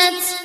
minutes.